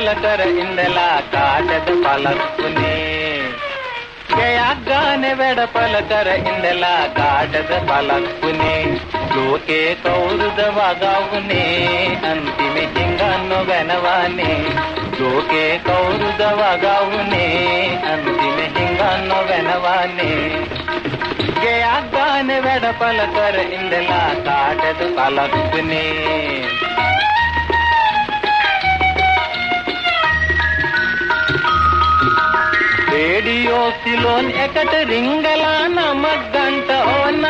වලටර ඉඳලා කාටද පළක්ුනේ ගෙයක් ගානේ වැඩ පළකර ඉඳලා කාටද පළක්ුනේ ලෝකේ කවුරුද වගවුනේ අන්තිමේ හිඟන්න වෙනවානේ ලෝකේ කවුරුද වගවුනේ අන්තිමේ හිඟන්න වෙනවානේ ගෙයක් ගානේ වැඩ පළකර ඉඳලා කාටද පළක්ුනේ ರೇಡಿಯೋ ಸಿಲೋನ್ ಎಕಟ ರಿಂಗಲಾನ ಮಗ್ಗಂಟ ಓನ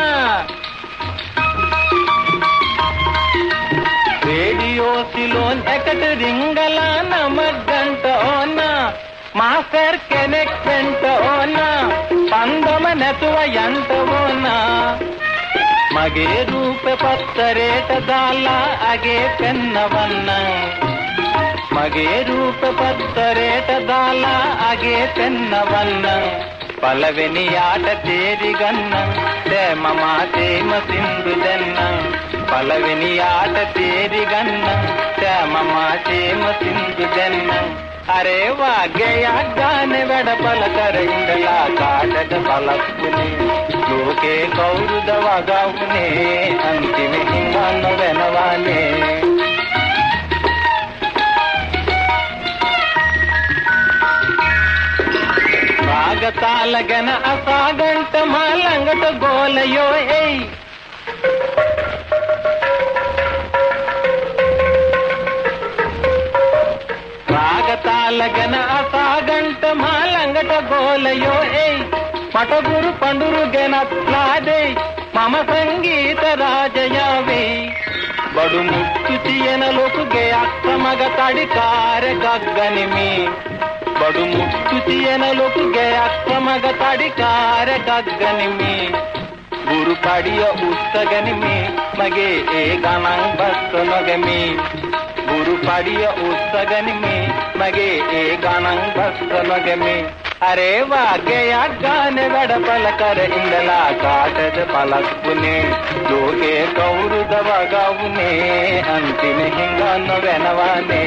ರೇಡಿಯೋ ಸಿಲೋನ್ ಎಕಟ ರಿಂಗಲಾನ ಮಗ್ಗಂಟ ಓನ ಮಾಸ್ಟರ್ ಕನೆಕ್ಟ್ ಎಂಟ ಓನ ಪಂಗಮ ನೆತುವ ಎಂಟ ಓನ ಮಗೇ ರೂಪೆ ಪತ್ತರೇಟ ದಾಲ ಅಗೆ ಪೆನ್ನವನ್ನ මගේ රූප පත්තරේට දාලා අගේ පෙන්නවන්න. පළවෙනියාට තේරි ගන්න. දැ මම තේම සින්දු දෙන්න. පළවෙනියාට තේරි ගන්න. දැ මම තේම සින්දු දෙන්න. අරේ වාගේ අග්ගාන වැඩපල කර ඉඳලා කාටද බලක්ුනේ ලෝකේ කවුරුද වගවුනේ? අන්තිමේ හිඟන්න වෙනවානේ సాగతాలగన అసాగంట మాలంగట గోలయో ఏయ్. రాగతాలగన అసాగంట మాలంగట గోలయో ఏయ్. పటగురు పండురు గెనట్లాదే మమ సంగీత రాజయావే. బడు ముక్తు చియనలోకు గే అక్కమగ తడికార గగ్గనిమి. ಬಡು ಮುಚ್ಚುತಿಯನಲೊಪ್ಪಿಗೆ ಅಕ್ರಮಗತಡಿ ಕಾರಕಗ್ಗನಿಮೆ ಗುರು ಪಡಿಯ ಉಸ್ತಗನಿಮೆ ಮಗೆ ಏಗನಂ ಬಸ್ತನೊಗಮೆ ಗುರು ಪಡಿಯ ಉಸ್ತಗನಿಮೆ ಮಗೆ ಏಗನಂ ಬಸ್ತನೊಗಮೆ ಅರೆ ವಾಗ್ಯ ಗಾನೆ ಗಡಪಲ ಕರ ಇಂದಲ ಕಾಟದ ಪಲಕ್ಕುನೆ ಲೋಕೆ ಕೌರುದವಗವುನೆ ಅಂತಿಮ ಹಿಂಗನ್ನು ವೆನವಾನೆ